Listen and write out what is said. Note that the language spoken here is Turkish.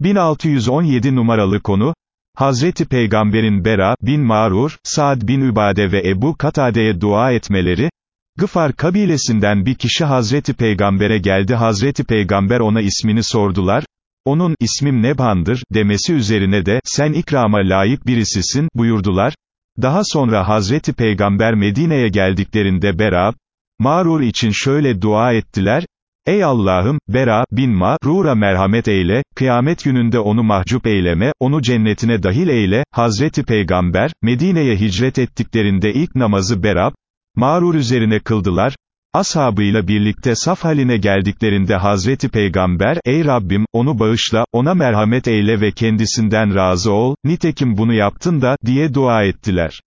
1617 numaralı konu, Hazreti Peygamber'in Bera bin Marur, Saad bin Übade ve Ebu Katade'ye dua etmeleri, Gıfar kabilesinden bir kişi Hazreti Peygamber'e geldi. Hazreti Peygamber ona ismini sordular, onun, ismim Nebhan'dır, demesi üzerine de, sen ikrama layık birisisin, buyurdular, daha sonra Hazreti Peygamber Medine'ye geldiklerinde Bera, Marur için şöyle dua ettiler, Ey Allah'ım, Bera, bin Ma, Rura merhamet eyle, kıyamet gününde onu mahcup eyleme, onu cennetine dahil eyle, Hazreti Peygamber, Medine'ye hicret ettiklerinde ilk namazı Berab, Marur üzerine kıldılar, ashabıyla birlikte saf haline geldiklerinde Hazreti Peygamber, ey Rabbim, onu bağışla, ona merhamet eyle ve kendisinden razı ol, nitekim bunu yaptın da, diye dua ettiler.